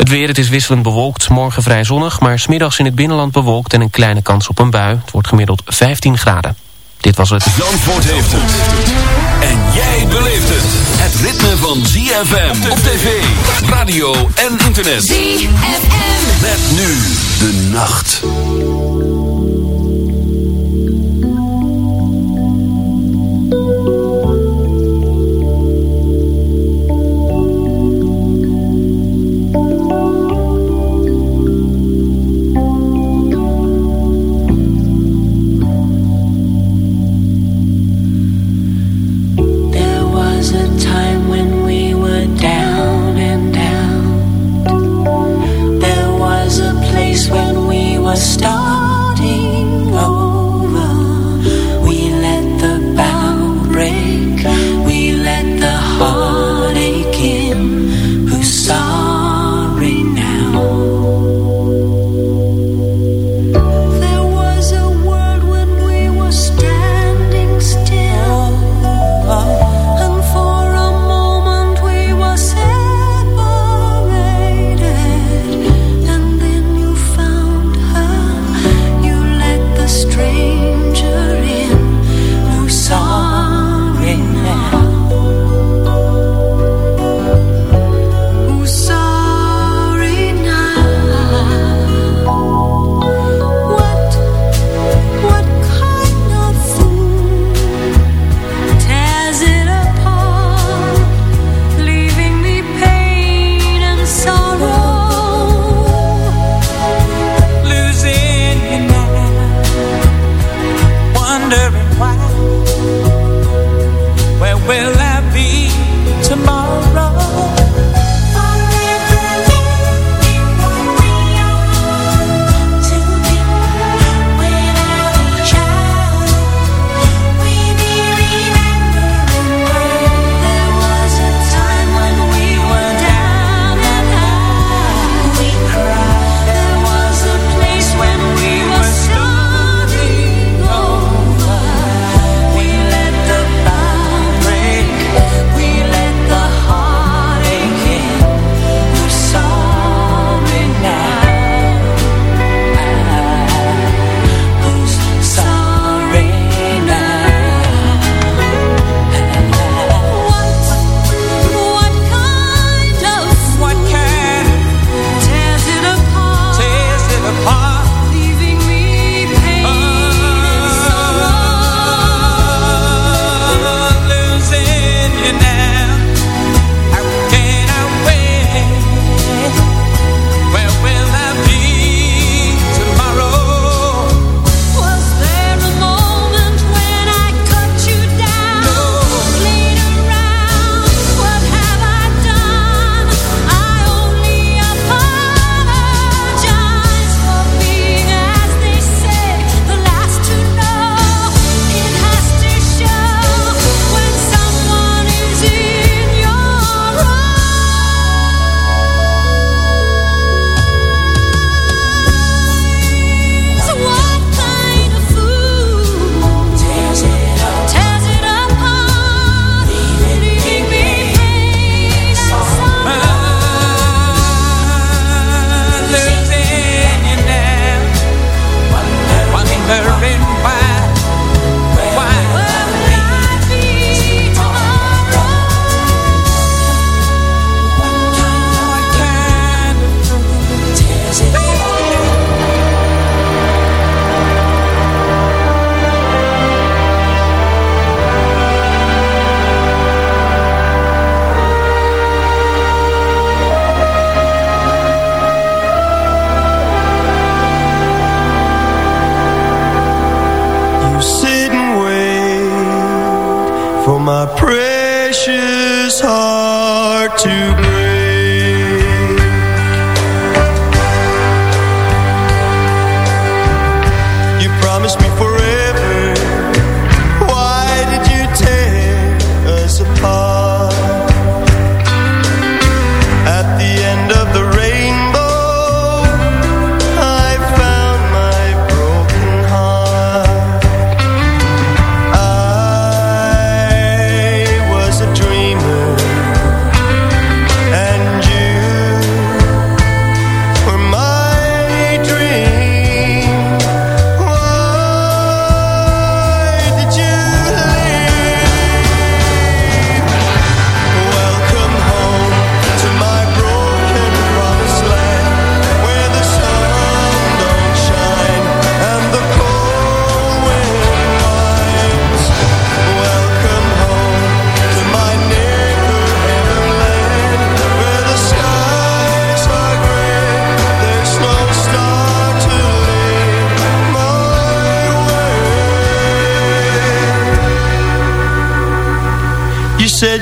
Het weer, het is wisselend bewolkt, morgen vrij zonnig, maar smiddags in het binnenland bewolkt en een kleine kans op een bui. Het wordt gemiddeld 15 graden. Dit was het. Zandvoort heeft het. En jij beleeft het. Het ritme van ZFM op tv, radio en internet. ZFM. Met nu de nacht. must stop. yeah.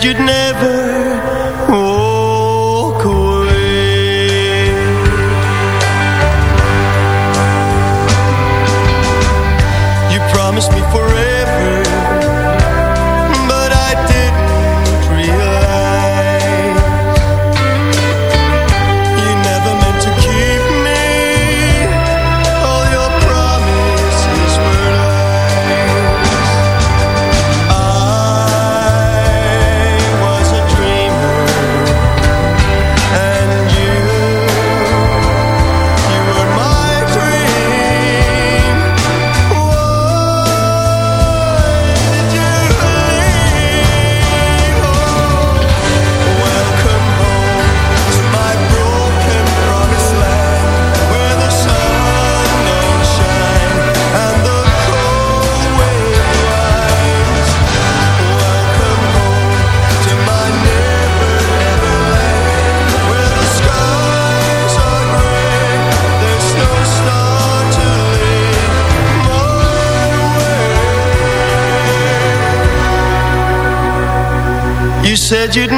You'd never said you'd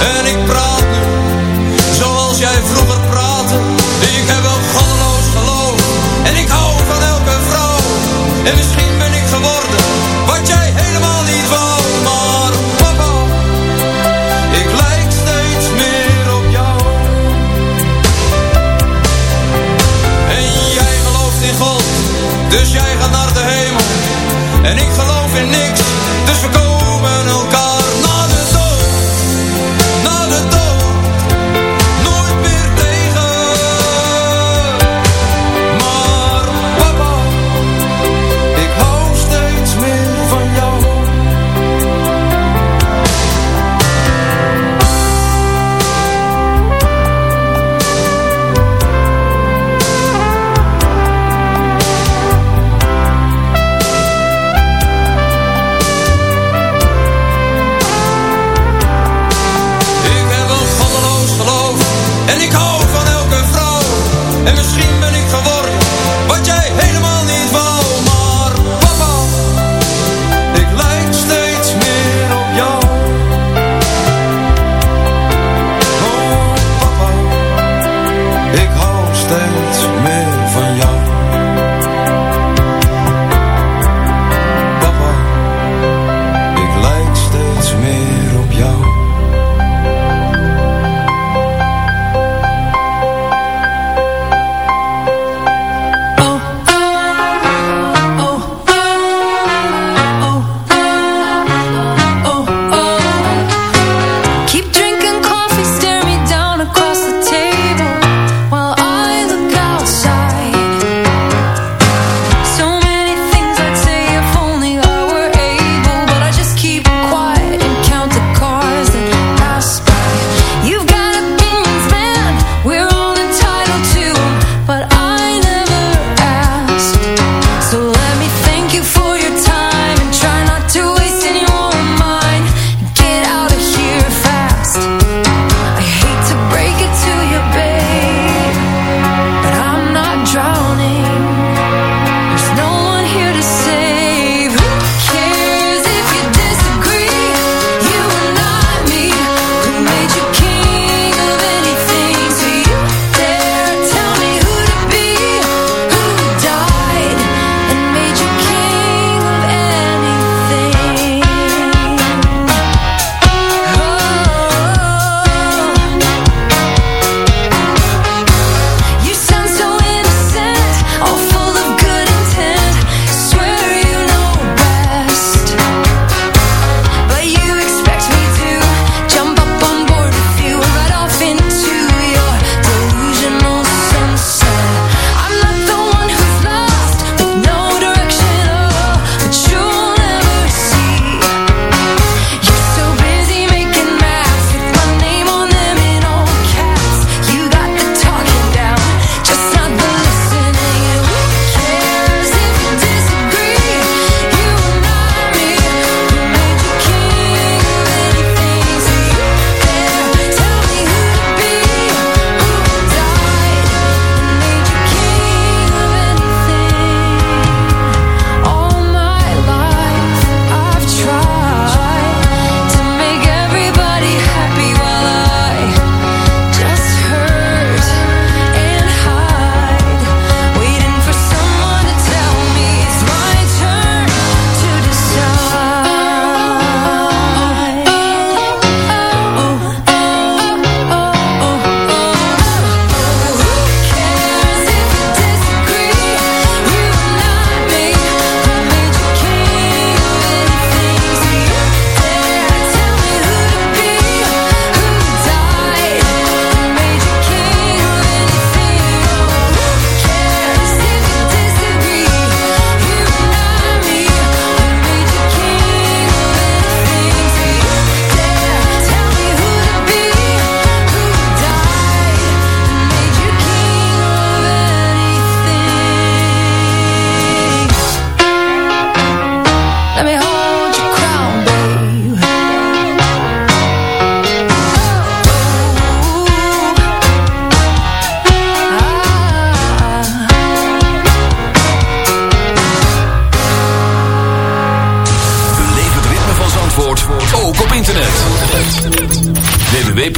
En ik praat nu, zoals jij vroeger praatte. Ik heb wel goddeloos geloof. En ik hou van elke vrouw. En misschien ben ik geworden wat jij helemaal niet wou. Maar papa, ik lijk steeds meer op jou. En jij gelooft in God, dus jij gaat naar de hemel. En ik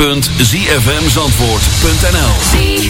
www.zfmzandvoort.nl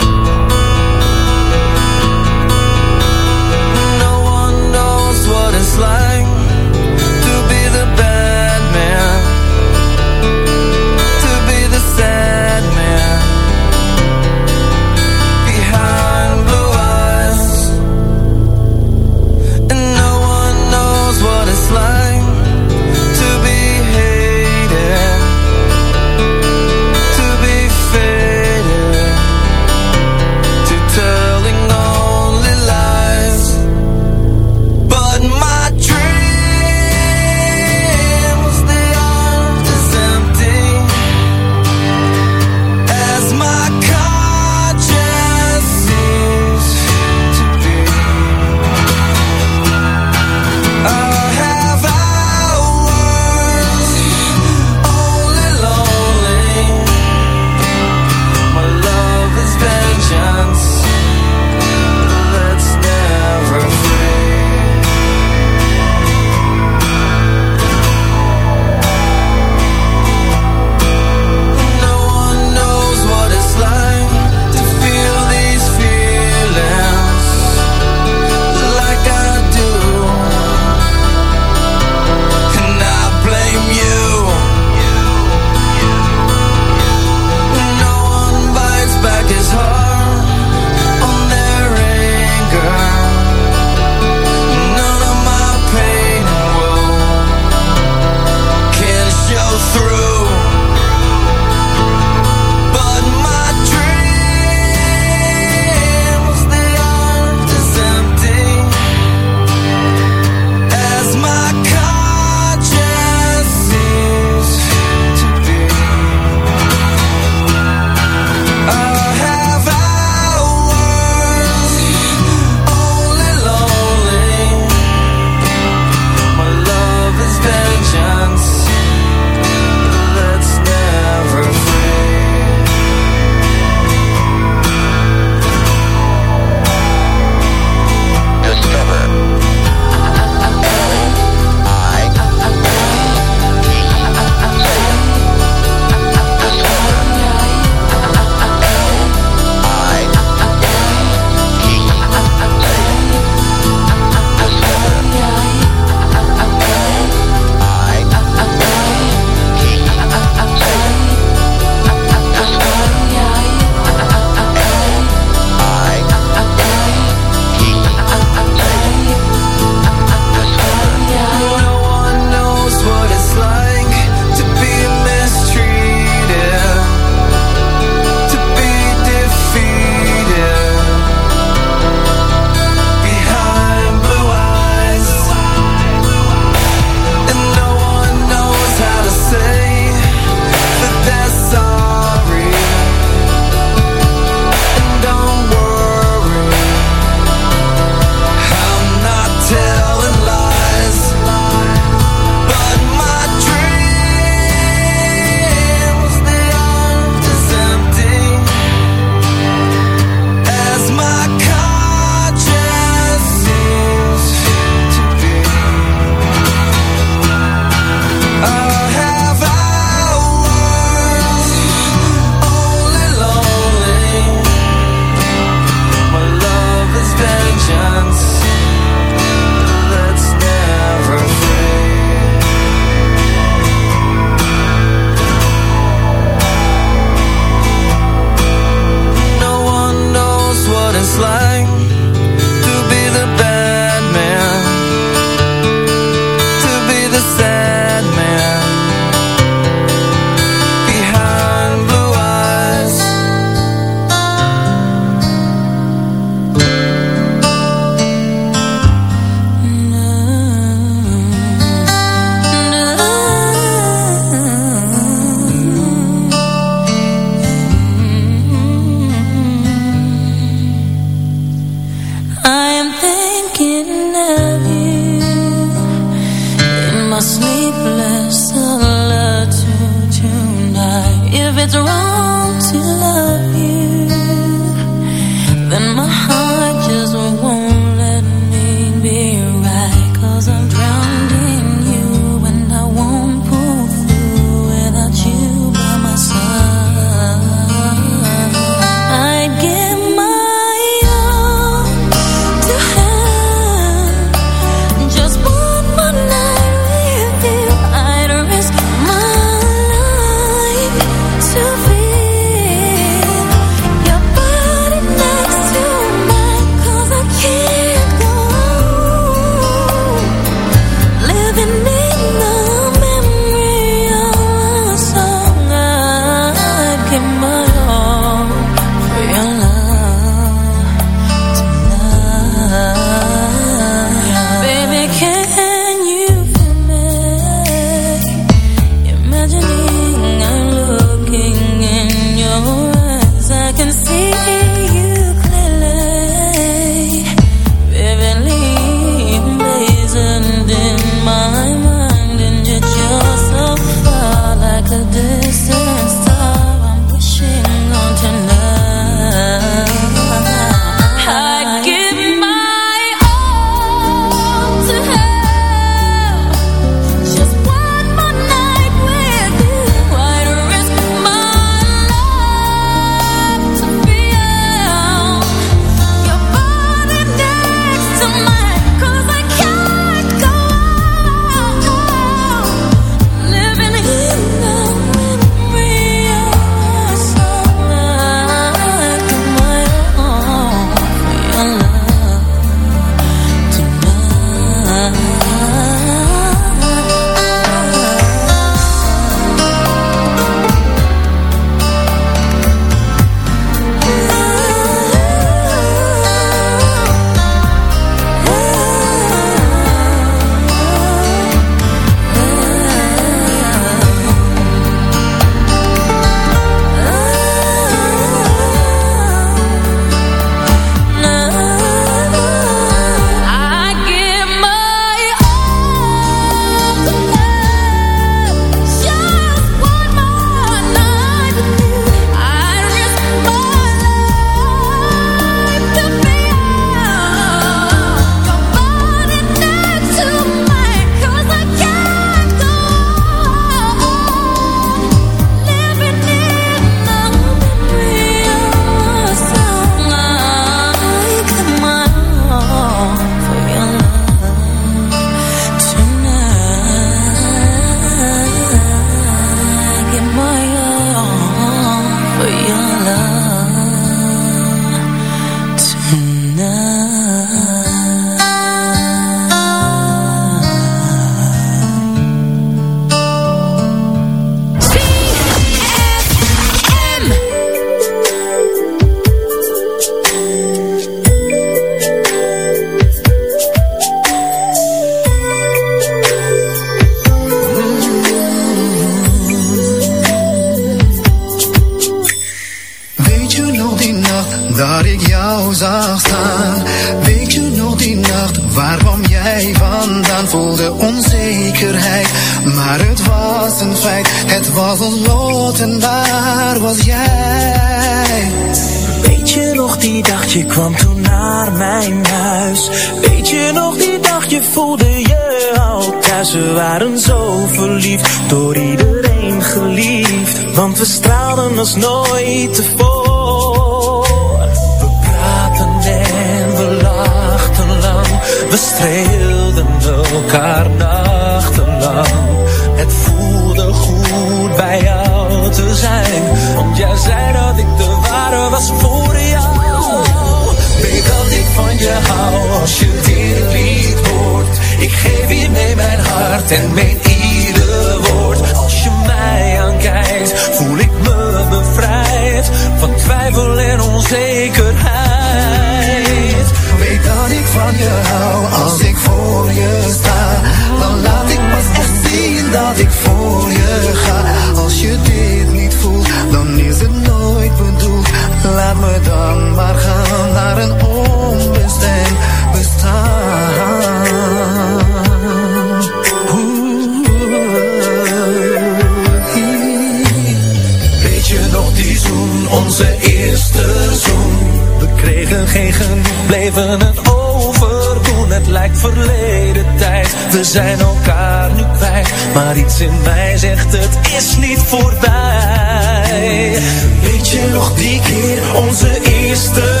We zijn elkaar nu kwijt, maar iets in mij zegt het is niet voorbij. Weet je nog die keer, onze eerste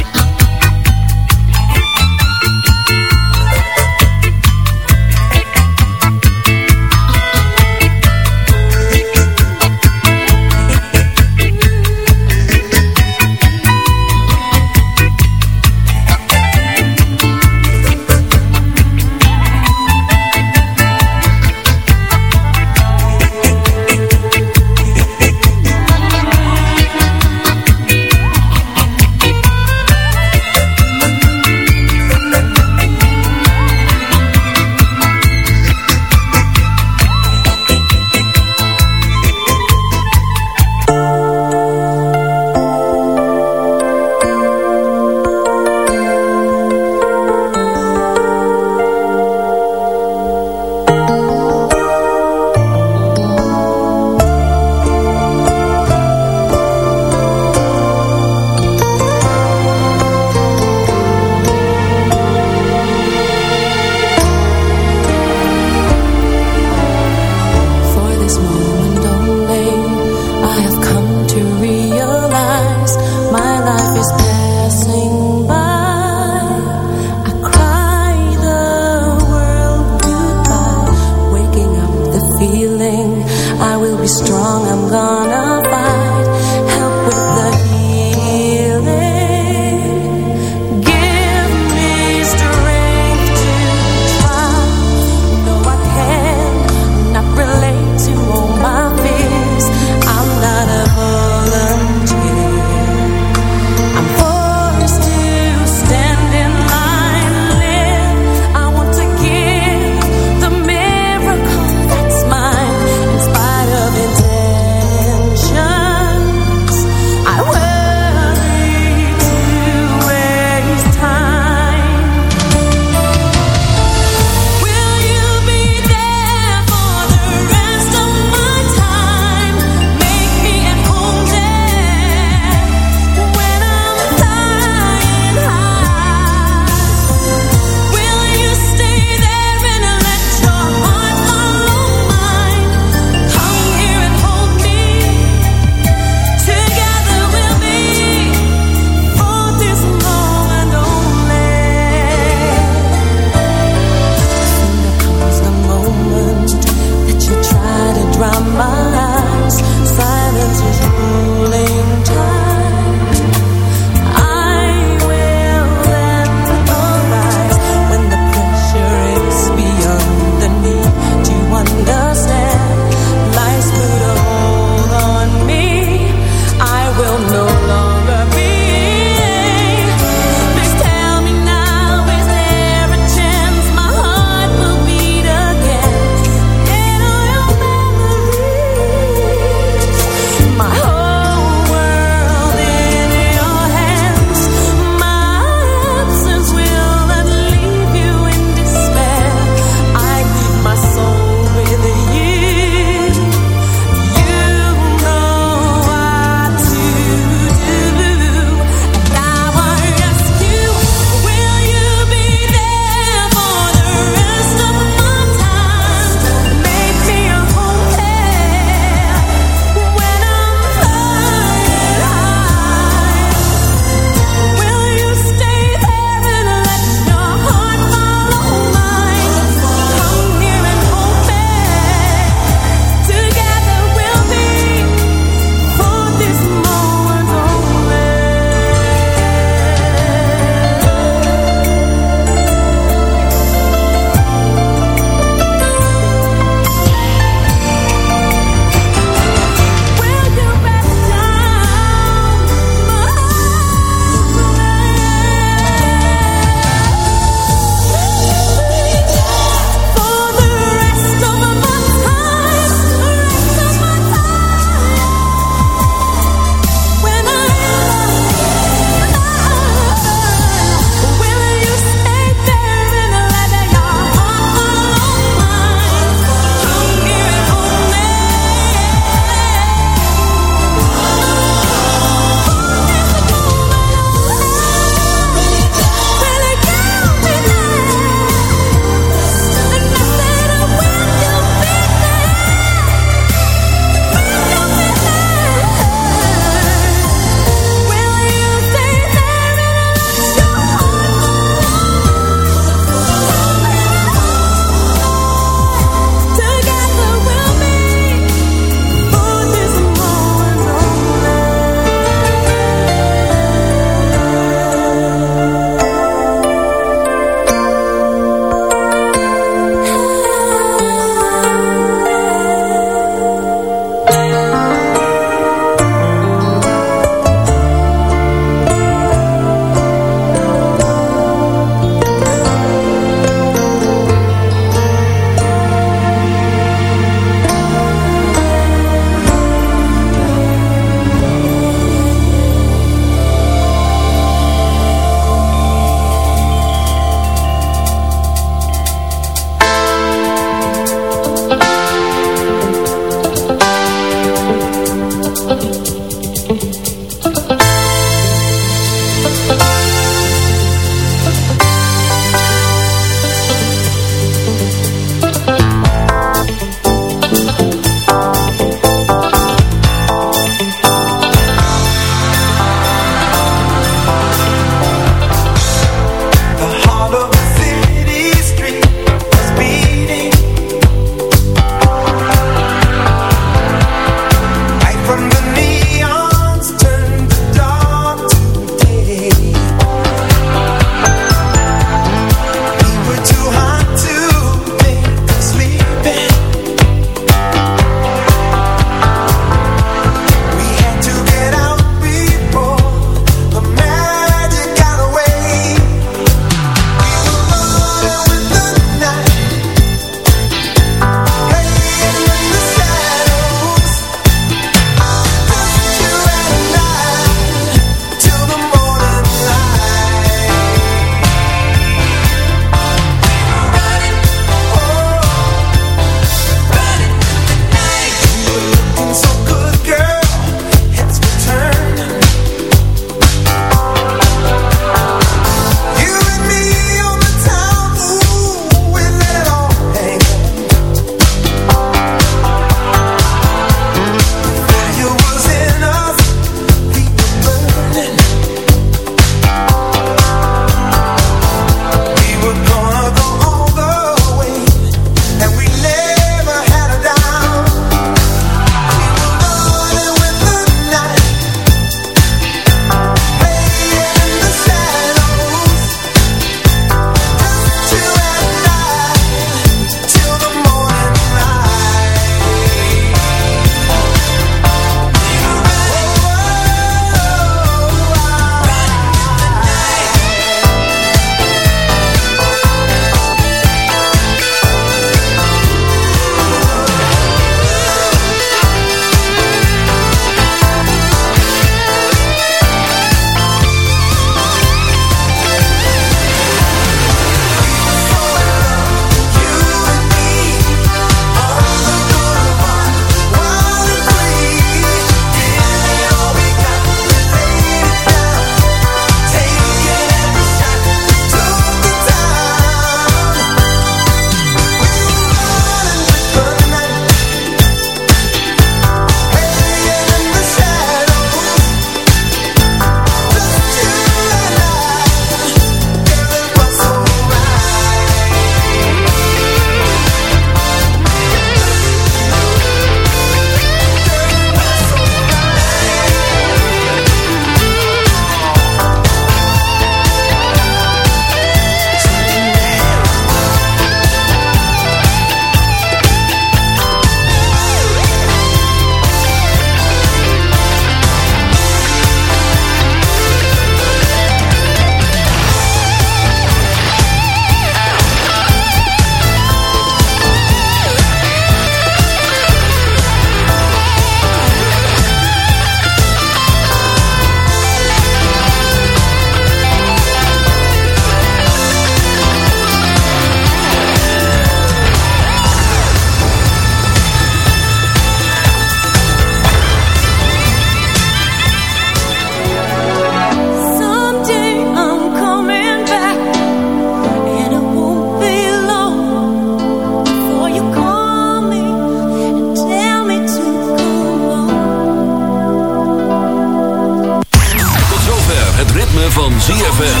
ZFM.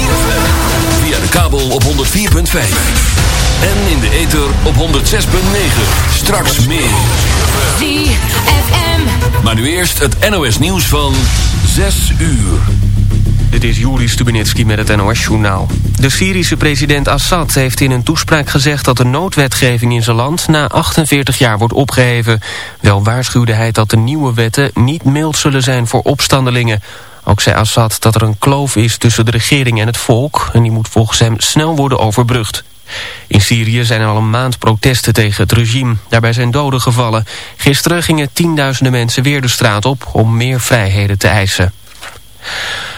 Via de kabel op 104.5. En in de ether op 106.9. Straks meer. ZFM. Maar nu eerst het NOS nieuws van 6 uur. Dit is Juri Stubenitski met het NOS-journaal. De Syrische president Assad heeft in een toespraak gezegd... dat de noodwetgeving in zijn land na 48 jaar wordt opgeheven. Wel waarschuwde hij dat de nieuwe wetten niet mild zullen zijn voor opstandelingen. Ook zei Assad dat er een kloof is tussen de regering en het volk... en die moet volgens hem snel worden overbrugd. In Syrië zijn er al een maand protesten tegen het regime. Daarbij zijn doden gevallen. Gisteren gingen tienduizenden mensen weer de straat op... om meer vrijheden te eisen.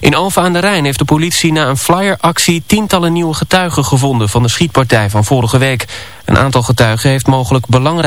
In Alphen aan de Rijn heeft de politie na een flyeractie tientallen nieuwe getuigen gevonden van de schietpartij van vorige week. Een aantal getuigen heeft mogelijk belangrijk